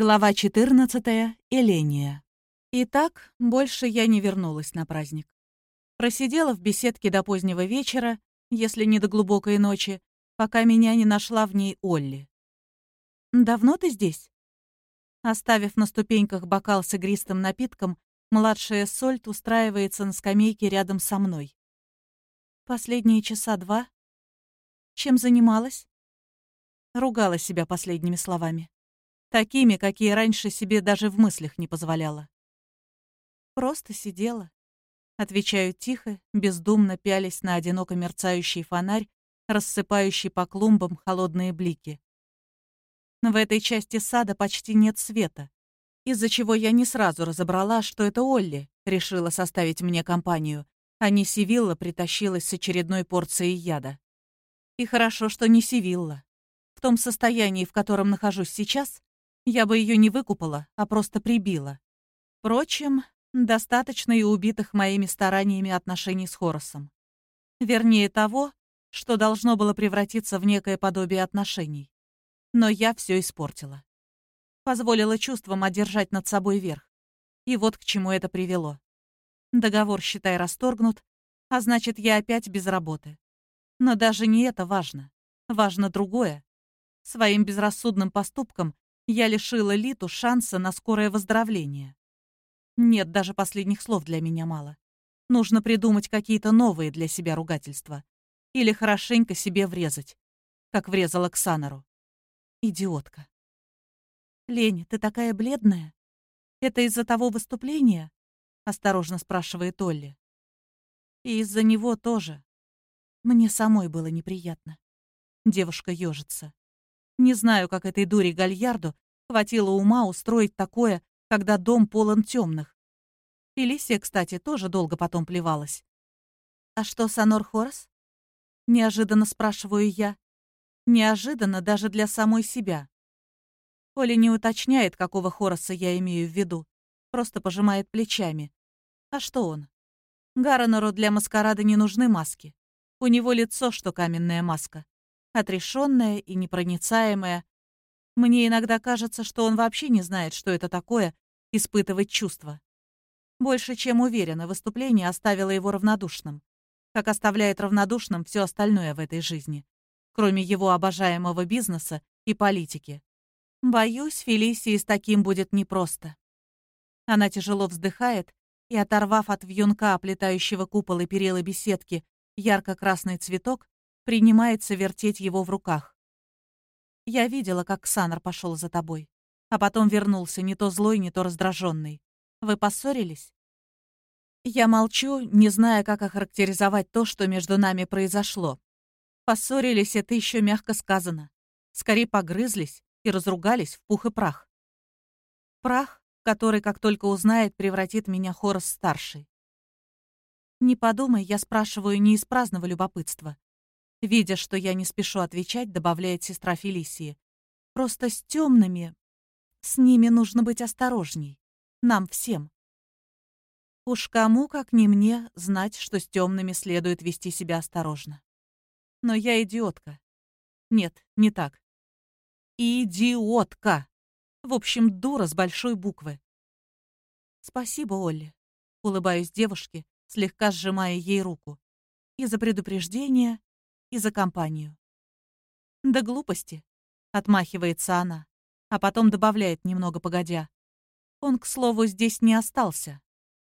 Глава 14. Эления. Итак, больше я не вернулась на праздник. Просидела в беседке до позднего вечера, если не до глубокой ночи, пока меня не нашла в ней Олли. «Давно ты здесь?» Оставив на ступеньках бокал с игристым напитком, младшая Сольт устраивается на скамейке рядом со мной. «Последние часа два. Чем занималась?» Ругала себя последними словами. Такими, какие раньше себе даже в мыслях не позволяла. Просто сидела. Отвечаю тихо, бездумно пялясь на одиноко мерцающий фонарь, рассыпающий по клумбам холодные блики. В этой части сада почти нет света, из-за чего я не сразу разобрала, что это Олли решила составить мне компанию, а не Сивилла притащилась с очередной порцией яда. И хорошо, что не Сивилла. В том состоянии, в котором нахожусь сейчас, я бы ее не выкупала, а просто прибила. Впрочем, достаточно и убитых моими стараниями отношений с Хоросом. Вернее того, что должно было превратиться в некое подобие отношений. Но я все испортила. Позволила чувствам одержать над собой верх. И вот к чему это привело. Договор, считай, расторгнут, а значит, я опять без работы. Но даже не это важно. Важно другое. Своим безрассудным поступком я лишила Литу шанса на скорое выздоровление. Нет, даже последних слов для меня мало. Нужно придумать какие-то новые для себя ругательства. Или хорошенько себе врезать, как врезала Ксанору. Идиотка. «Лень, ты такая бледная. Это из-за того выступления?» — осторожно спрашивает Олли. «И из-за него тоже. Мне самой было неприятно». Девушка ежится. Не знаю, как этой дуре Гальярду хватило ума устроить такое, когда дом полон темных. Фелисия, кстати, тоже долго потом плевалась. «А что, Санор Хорос?» Неожиданно спрашиваю я. Неожиданно даже для самой себя. Оля не уточняет, какого Хороса я имею в виду. Просто пожимает плечами. А что он? Гарренеру для маскарада не нужны маски. У него лицо, что каменная маска отрешенная и непроницаемая. Мне иногда кажется, что он вообще не знает, что это такое — испытывать чувства. Больше чем уверена, выступление оставило его равнодушным, как оставляет равнодушным все остальное в этой жизни, кроме его обожаемого бизнеса и политики. Боюсь, Фелисии с таким будет непросто. Она тяжело вздыхает и, оторвав от вьюнка, оплетающего купол и перила беседки, ярко-красный цветок, принимается вертеть его в руках. Я видела, как Ксанар пошел за тобой, а потом вернулся, не то злой, не то раздраженный. Вы поссорились? Я молчу, не зная, как охарактеризовать то, что между нами произошло. Поссорились — это еще мягко сказано. Скорее погрызлись и разругались в пух и прах. Прах, который, как только узнает, превратит меня Хорос-старший. Не подумай, я спрашиваю не из праздного любопытства. Видя, что я не спешу отвечать, добавляет сестра Фелисии. Просто с темными. С ними нужно быть осторожней. Нам всем. Уж кому, как не мне, знать, что с темными следует вести себя осторожно. Но я идиотка. Нет, не так. Идиотка! В общем, дура с большой буквы. Спасибо, Олли. Улыбаюсь девушке, слегка сжимая ей руку. И за предупреждение, и за компанию. «Да глупости», — отмахивается она, а потом добавляет немного погодя. Он, к слову, здесь не остался.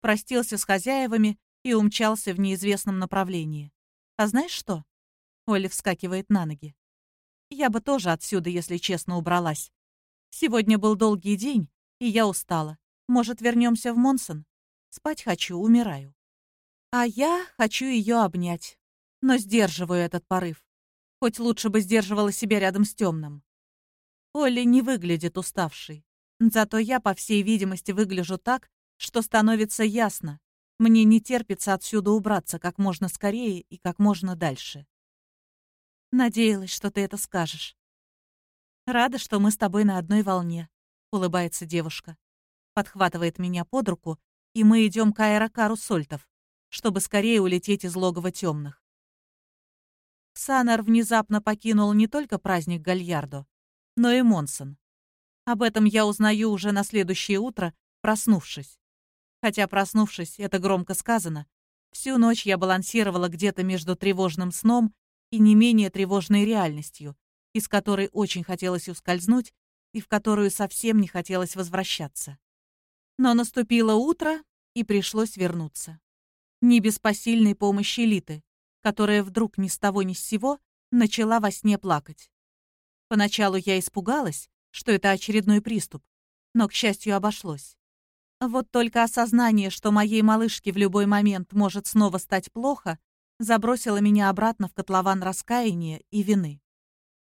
Простился с хозяевами и умчался в неизвестном направлении. А знаешь что? Оля вскакивает на ноги. Я бы тоже отсюда, если честно, убралась. Сегодня был долгий день, и я устала. Может, вернемся в Монсон? Спать хочу, умираю. А я хочу ее обнять но сдерживаю этот порыв. Хоть лучше бы сдерживала себя рядом с темным. Олли не выглядит уставшей. Зато я, по всей видимости, выгляжу так, что становится ясно. Мне не терпится отсюда убраться как можно скорее и как можно дальше. Надеялась, что ты это скажешь. Рада, что мы с тобой на одной волне, улыбается девушка. Подхватывает меня под руку, и мы идем к аэрокару Сольтов, чтобы скорее улететь из логова темных. Санар внезапно покинул не только праздник Гальярдо, но и Монсон. Об этом я узнаю уже на следующее утро, проснувшись. Хотя проснувшись, это громко сказано. Всю ночь я балансировала где-то между тревожным сном и не менее тревожной реальностью, из которой очень хотелось ускользнуть и в которую совсем не хотелось возвращаться. Но наступило утро, и пришлось вернуться. Не без посильной помощи Литы, которая вдруг ни с того ни с сего начала во сне плакать. Поначалу я испугалась, что это очередной приступ, но, к счастью, обошлось. Вот только осознание, что моей малышке в любой момент может снова стать плохо, забросило меня обратно в котлован раскаяния и вины.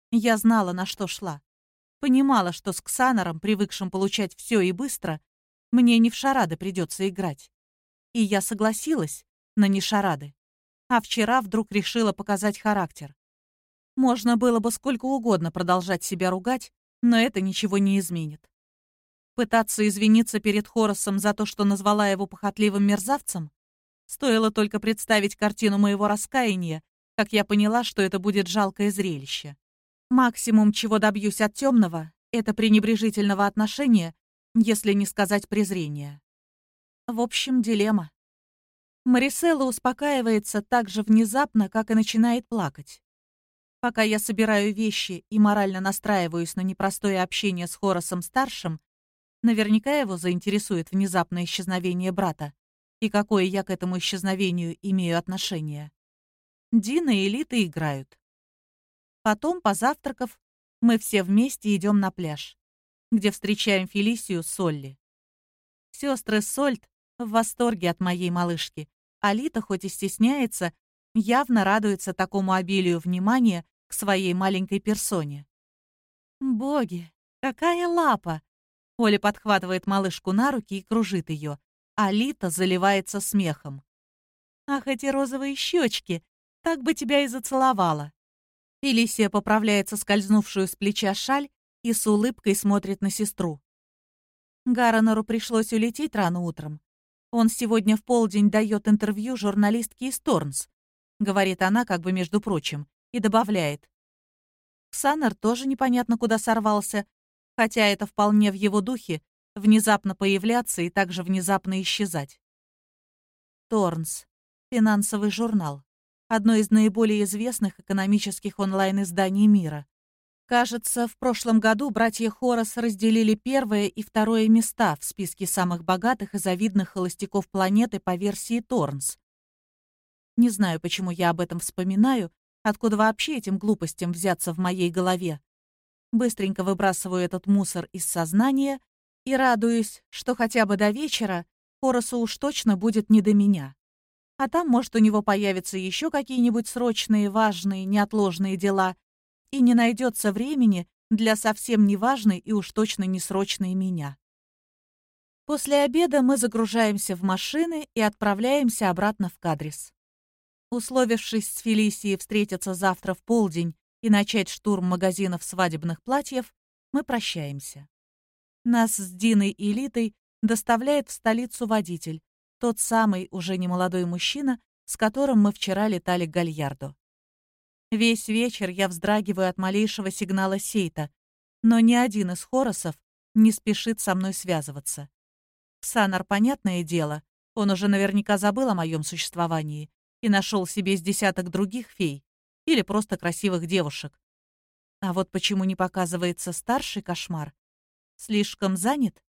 Я знала, на что шла. Понимала, что с Ксанором, привыкшим получать все и быстро, мне не в шарады придется играть. И я согласилась на не шарады. А вчера вдруг решила показать характер. Можно было бы сколько угодно продолжать себя ругать, но это ничего не изменит. Пытаться извиниться перед Хоросом за то, что назвала его похотливым мерзавцем? Стоило только представить картину моего раскаяния, как я поняла, что это будет жалкое зрелище. Максимум, чего добьюсь от темного, это пренебрежительного отношения, если не сказать презрения. В общем, дилемма. Мариселла успокаивается так же внезапно, как и начинает плакать. Пока я собираю вещи и морально настраиваюсь на непростое общение с Хоросом-старшим, наверняка его заинтересует внезапное исчезновение брата и какое я к этому исчезновению имею отношение. Дина и Элита играют. Потом, позавтракав, мы все вместе идем на пляж, где встречаем Фелисию Солли. Сестры Сольт в восторге от моей малышки. Алита, хоть и стесняется, явно радуется такому обилию внимания к своей маленькой персоне. «Боги, какая лапа!» Оля подхватывает малышку на руки и кружит ее. Алита заливается смехом. «Ах, эти розовые щечки! Так бы тебя и зацеловала!» Элисия поправляет соскользнувшую с плеча шаль и с улыбкой смотрит на сестру. Гаронору пришлось улететь рано утром. Он сегодня в полдень дает интервью журналистке из Торнс, говорит она, как бы между прочим, и добавляет. Саннер тоже непонятно куда сорвался, хотя это вполне в его духе внезапно появляться и также внезапно исчезать. Торнс. Финансовый журнал одно из наиболее известных экономических онлайн-изданий мира. Кажется, в прошлом году братья Хорос разделили первое и второе места в списке самых богатых и завидных холостяков планеты по версии Торнс. Не знаю, почему я об этом вспоминаю, откуда вообще этим глупостям взяться в моей голове. Быстренько выбрасываю этот мусор из сознания и радуюсь, что хотя бы до вечера Хоросу уж точно будет не до меня. А там, может, у него появятся еще какие-нибудь срочные, важные, неотложные дела, и не найдется времени для совсем неважной и уж точно не срочной меня. После обеда мы загружаемся в машины и отправляемся обратно в Кадрис. Условившись с Фелисией встретиться завтра в полдень и начать штурм магазинов свадебных платьев, мы прощаемся. Нас с Диной и Литой доставляет в столицу водитель, тот самый уже немолодой мужчина, с которым мы вчера летали к Гальярду. Весь вечер я вздрагиваю от малейшего сигнала сейта, но ни один из хоросов не спешит со мной связываться. Санар, понятное дело, он уже наверняка забыл о моем существовании и нашел себе с десяток других фей или просто красивых девушек. А вот почему не показывается старший кошмар? Слишком занят?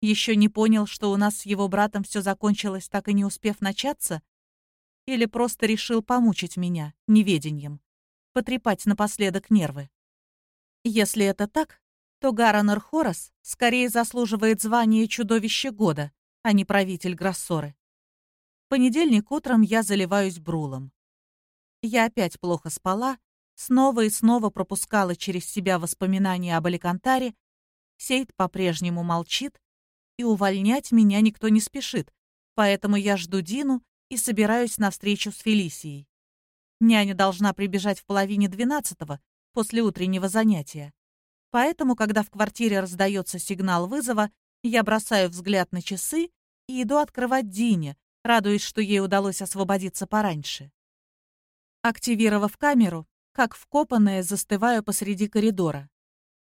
Еще не понял, что у нас с его братом все закончилось, так и не успев начаться? Или просто решил помучить меня неведением? Потрепать напоследок нервы? Если это так, то Гаронер Хорос скорее заслуживает звания чудовища года, а не правитель Гроссоры. понедельник утром я заливаюсь брулом. Я опять плохо спала, снова и снова пропускала через себя воспоминания об Аликантаре, Сейд по-прежнему молчит, и увольнять меня никто не спешит, поэтому я жду Дину и собираюсь на встречу с Фелисией. Няня должна прибежать в половине двенадцатого, после утреннего занятия. Поэтому, когда в квартире раздается сигнал вызова, я бросаю взгляд на часы и иду открывать Дине, радуясь, что ей удалось освободиться пораньше. Активировав камеру, как вкопанная, застываю посреди коридора.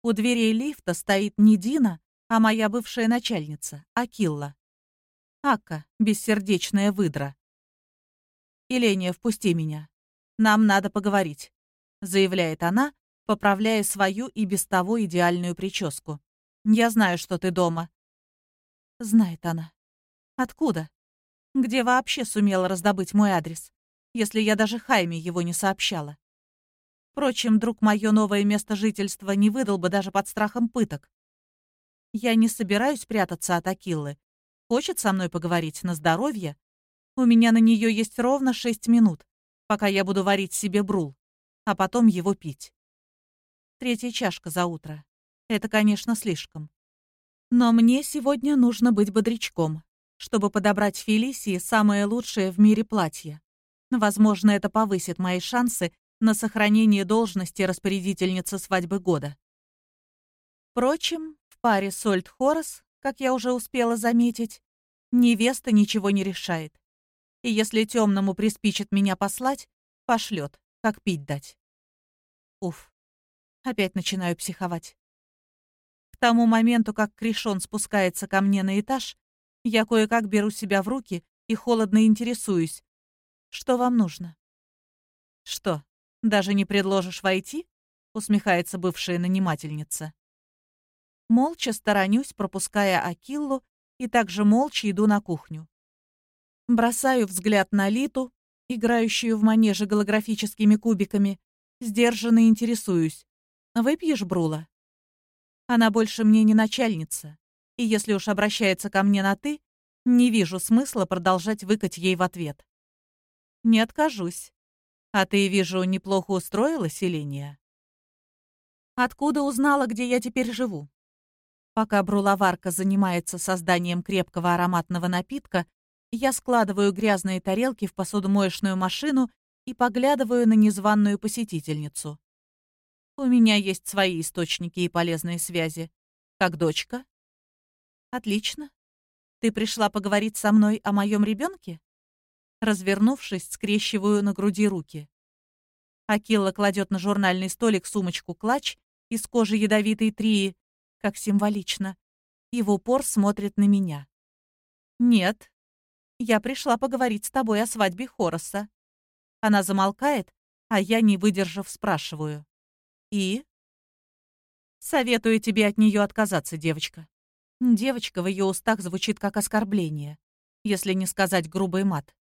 У дверей лифта стоит не Дина, а моя бывшая начальница, Акилла. Ака, бессердечная выдра. «Еления, впусти меня. Нам надо поговорить», — заявляет она, поправляя свою и без того идеальную прическу. «Я знаю, что ты дома». Знает она. Откуда? Где вообще сумела раздобыть мой адрес, если я даже Хайме его не сообщала? Впрочем, друг мое новое место жительства не выдал бы даже под страхом пыток. Я не собираюсь прятаться от Акиллы. Хочет со мной поговорить на здоровье? У меня на нее есть ровно шесть минут, пока я буду варить себе брул, а потом его пить. Третья чашка за утро. Это, конечно, слишком. Но мне сегодня нужно быть бодрячком, чтобы подобрать Фелисии самое лучшее в мире платье. Возможно, это повысит мои шансы на сохранение должности распорядительницы свадьбы года. Впрочем, в паре Сольт-Хорос, как я уже успела заметить, невеста ничего не решает. И если темному приспичит меня послать, пошлет, как пить дать. Уф, опять начинаю психовать. К тому моменту, как Кришон спускается ко мне на этаж, я кое-как беру себя в руки и холодно интересуюсь. Что вам нужно? Что, «Даже не предложишь войти?» — усмехается бывшая нанимательница. Молча сторонюсь, пропуская Акиллу, и также молча иду на кухню. Бросаю взгляд на Литу, играющую в манеже голографическими кубиками, сдержанно интересуюсь. «Выпьешь, Брула?» Она больше мне не начальница, и если уж обращается ко мне на «ты», не вижу смысла продолжать выкать ей в ответ. «Не откажусь», а ты, вижу, неплохо устроилась, Еления? Откуда узнала, где я теперь живу? Пока бруловарка занимается созданием крепкого ароматного напитка, я складываю грязные тарелки в посудомоечную машину и поглядываю на незваную посетительницу. У меня есть свои источники и полезные связи. Как дочка? Отлично. Ты пришла поговорить со мной о моем ребенке? Развернувшись, скрещиваю на груди руки. Акилла кладет на журнальный столик сумочку-клатч из кожи ядовитой трии, как символично, и в упор смотрит на меня. «Нет, я пришла поговорить с тобой о свадьбе Хороса». Она замолкает, а я, не выдержав, спрашиваю. «И?» «Советую тебе от нее отказаться, девочка». Девочка в ее устах звучит как оскорбление, если не сказать грубый мат.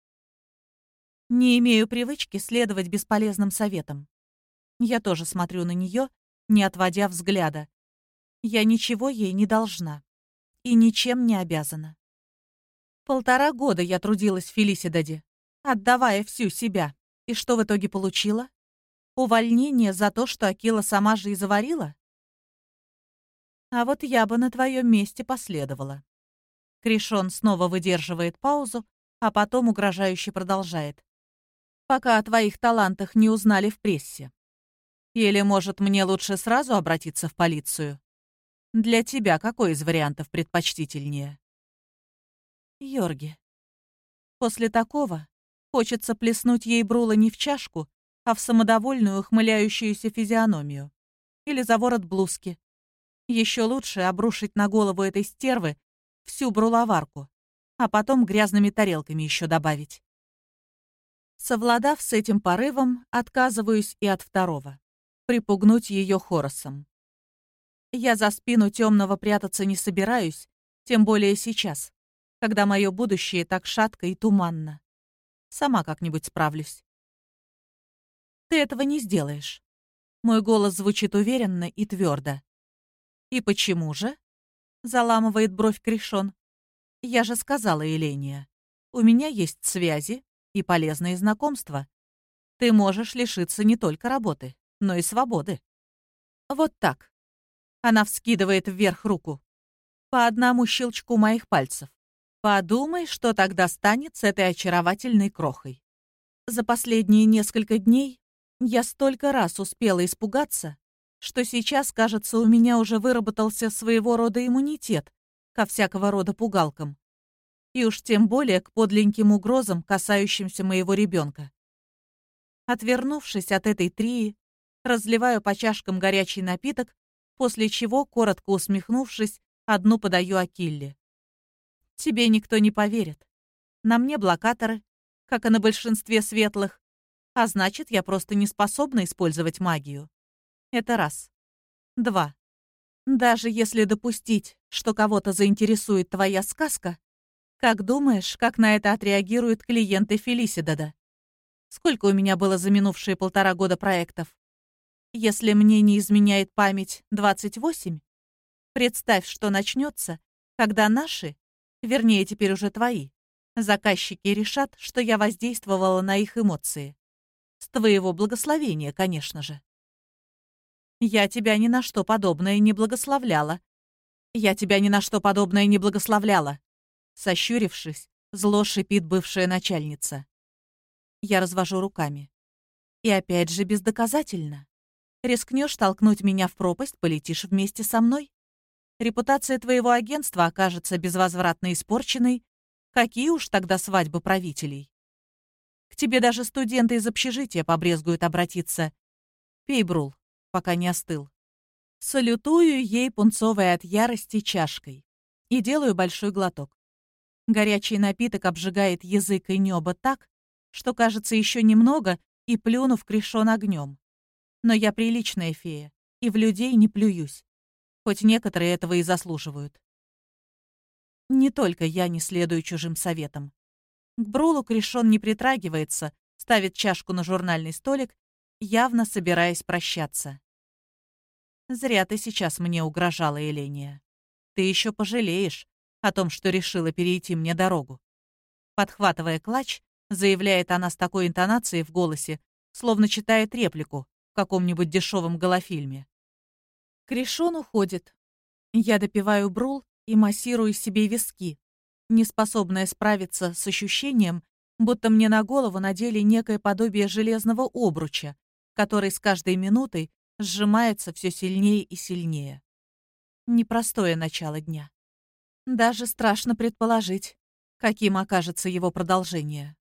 Не имею привычки следовать бесполезным советам. Я тоже смотрю на нее, не отводя взгляда. Я ничего ей не должна и ничем не обязана. Полтора года я трудилась в Фелисидаде, отдавая всю себя. И что в итоге получила? Увольнение за то, что Акила сама же и заварила? А вот я бы на твоем месте последовала. Кришон снова выдерживает паузу, а потом угрожающе продолжает пока о твоих талантах не узнали в прессе. Или, может, мне лучше сразу обратиться в полицию? Для тебя какой из вариантов предпочтительнее? Йорги. После такого хочется плеснуть ей брула не в чашку, а в самодовольную ухмыляющуюся физиономию. Или за ворот блузки. Еще лучше обрушить на голову этой стервы всю бруловарку, а потом грязными тарелками еще добавить. Совладав с этим порывом, отказываюсь и от второго. Припугнуть ее хоросом. Я за спину темного прятаться не собираюсь, тем более сейчас, когда мое будущее так шатко и туманно. Сама как-нибудь справлюсь. Ты этого не сделаешь. Мой голос звучит уверенно и твердо. И почему же? Заламывает бровь Кришон. Я же сказала Еления. У меня есть связи, и полезные знакомства. Ты можешь лишиться не только работы, но и свободы. Вот так. Она вскидывает вверх руку. По одному щелчку моих пальцев. Подумай, что тогда станет с этой очаровательной крохой. За последние несколько дней я столько раз успела испугаться, что сейчас, кажется, у меня уже выработался своего рода иммунитет ко всякого рода пугалкам и уж тем более к подленьким угрозам, касающимся моего ребенка. Отвернувшись от этой трии, разливаю по чашкам горячий напиток, после чего, коротко усмехнувшись, одну подаю Акилле. Тебе никто не поверит. На мне блокаторы, как и на большинстве светлых, а значит, я просто не способна использовать магию. Это раз. Два. Даже если допустить, что кого-то заинтересует твоя сказка, как думаешь, как на это отреагируют клиенты Фелисидада? Сколько у меня было за минувшие полтора года проектов? Если мне не изменяет память 28, представь, что начнется, когда наши, вернее, теперь уже твои, заказчики решат, что я воздействовала на их эмоции. С твоего благословения, конечно же. Я тебя ни на что подобное не благословляла. Я тебя ни на что подобное не благословляла. Сощурившись, зло шипит бывшая начальница. Я развожу руками. И опять же бездоказательно. Рискнешь толкнуть меня в пропасть, полетишь вместе со мной. Репутация твоего агентства окажется безвозвратно испорченной. Какие уж тогда свадьбы правителей? К тебе даже студенты из общежития побрезгуют обратиться. Пей, Брул, пока не остыл. Салютую ей пунцовой от ярости чашкой и делаю большой глоток. Горячий напиток обжигает язык и небо так, что, кажется, еще немного, и плюну в кришон огнем. Но я приличная фея, и в людей не плююсь. Хоть некоторые этого и заслуживают. Не только я не следую чужим советам. К Брулу Кришон не притрагивается, ставит чашку на журнальный столик, явно собираясь прощаться. «Зря ты сейчас мне угрожала, Эления. Ты еще пожалеешь о том, что решила перейти мне дорогу». Подхватывая клатч, заявляет она с такой интонацией в голосе, словно читает реплику в каком-нибудь дешевом голофильме. Кришон уходит. Я допиваю брул и массирую себе виски, неспособная справиться с ощущением, будто мне на голову надели некое подобие железного обруча, который с каждой минутой сжимается все сильнее и сильнее. Непростое начало дня. Даже страшно предположить, каким окажется его продолжение.